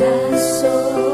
bermakna